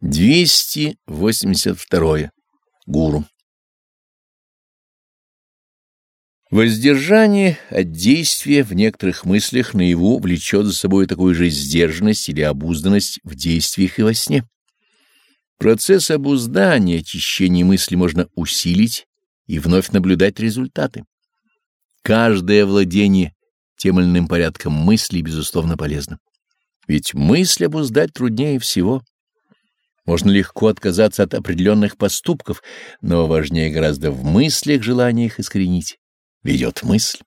282. Гуру. Воздержание от действия в некоторых мыслях наяву влечет за собой такую же сдержанность или обузданность в действиях и во сне. Процесс обуздания очищения мысли можно усилить и вновь наблюдать результаты. Каждое владение тем или иным порядком мысли, безусловно, полезно. Ведь мысль обуздать труднее всего. Можно легко отказаться от определенных поступков, но важнее гораздо в мыслях желаниях искоренить. Ведет мысль.